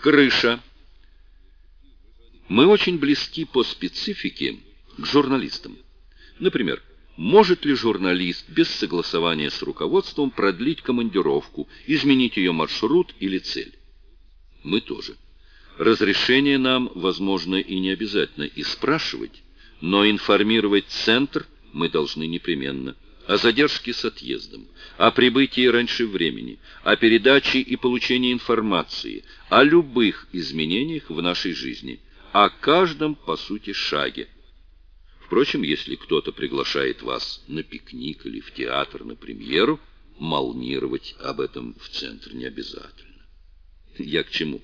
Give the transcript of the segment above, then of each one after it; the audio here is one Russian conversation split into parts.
Крыша. Мы очень близки по специфике к журналистам. Например, может ли журналист без согласования с руководством продлить командировку, изменить ее маршрут или цель? Мы тоже. Разрешение нам, возможно, и не обязательно и спрашивать, но информировать центр мы должны непременно о задержке с отъездом, о прибытии раньше времени, о передаче и получении информации, о любых изменениях в нашей жизни, о каждом, по сути, шаге. Впрочем, если кто-то приглашает вас на пикник или в театр на премьеру, молнировать об этом в центр не обязательно. Я к чему?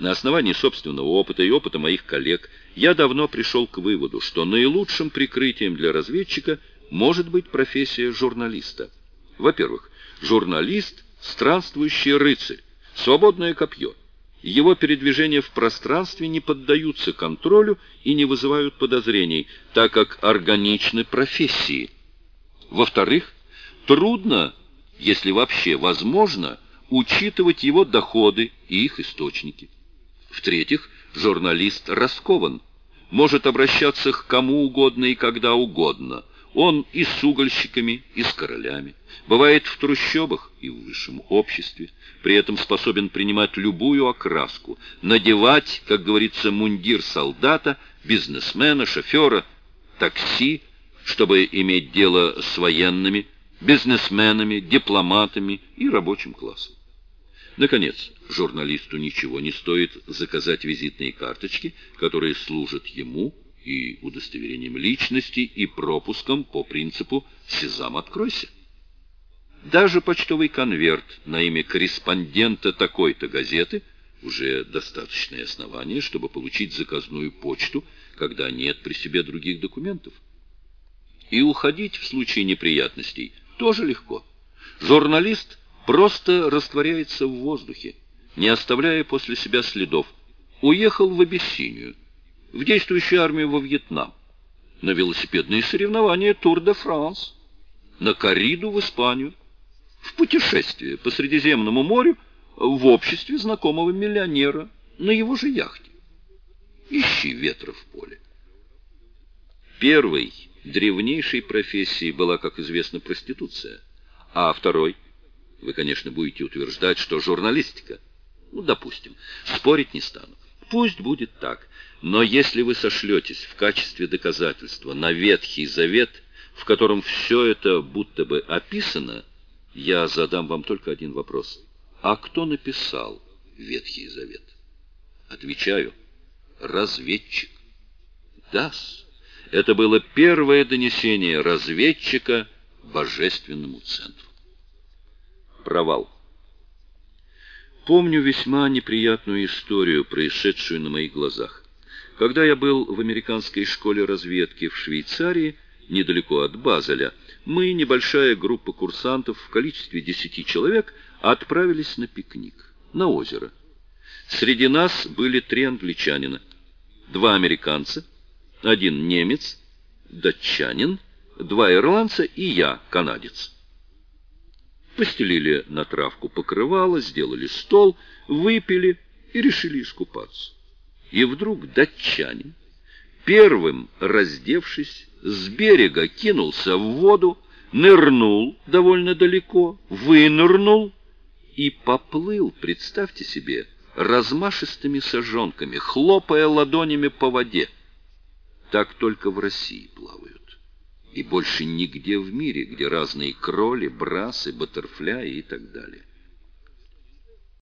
На основании собственного опыта и опыта моих коллег я давно пришел к выводу, что наилучшим прикрытием для разведчика – может быть профессия журналиста. Во-первых, журналист – странствующий рыцарь, свободное копье. Его передвижения в пространстве не поддаются контролю и не вызывают подозрений, так как органичны профессии. Во-вторых, трудно, если вообще возможно, учитывать его доходы и их источники. В-третьих, журналист раскован, может обращаться к кому угодно и когда угодно – он и с угольщиками, и с королями. Бывает в трущобах и в высшем обществе. При этом способен принимать любую окраску, надевать, как говорится, мундир солдата, бизнесмена, шофера, такси, чтобы иметь дело с военными, бизнесменами, дипломатами и рабочим классом. Наконец, журналисту ничего не стоит заказать визитные карточки, которые служат ему и удостоверением личности, и пропуском по принципу «Сезам, откройся». Даже почтовый конверт на имя корреспондента такой-то газеты уже достаточное основание, чтобы получить заказную почту, когда нет при себе других документов. И уходить в случае неприятностей тоже легко. Журналист просто растворяется в воздухе, не оставляя после себя следов. Уехал в Абиссинию, в действующую армию во Вьетнам, на велосипедные соревнования Тур де Франс, на корриду в Испанию, в путешествие по Средиземному морю в обществе знакомого миллионера на его же яхте. Ищи ветра в поле. Первой, древнейшей профессией была, как известно, проституция, а второй, вы, конечно, будете утверждать, что журналистика. Ну, допустим, спорить не стану. Пусть будет так. Но если вы сошлетесь в качестве доказательства на Ветхий Завет, в котором все это будто бы описано, я задам вам только один вопрос. А кто написал Ветхий Завет? Отвечаю, разведчик. Дас. Это было первое донесение разведчика божественному центру. Провал. Помню весьма неприятную историю, происшедшую на моих глазах. Когда я был в американской школе разведки в Швейцарии, недалеко от Базеля, мы, небольшая группа курсантов в количестве десяти человек, отправились на пикник, на озеро. Среди нас были три англичанина, два американца, один немец, датчанин, два ирландца и я, канадец. Постелили на травку покрывало, сделали стол, выпили и решили искупаться. И вдруг датчанин, первым раздевшись, с берега кинулся в воду, нырнул довольно далеко, вынырнул и поплыл, представьте себе, размашистыми сажонками, хлопая ладонями по воде. Так только в России плавают и больше нигде в мире, где разные кроли, брасы, баттерфляи и так далее.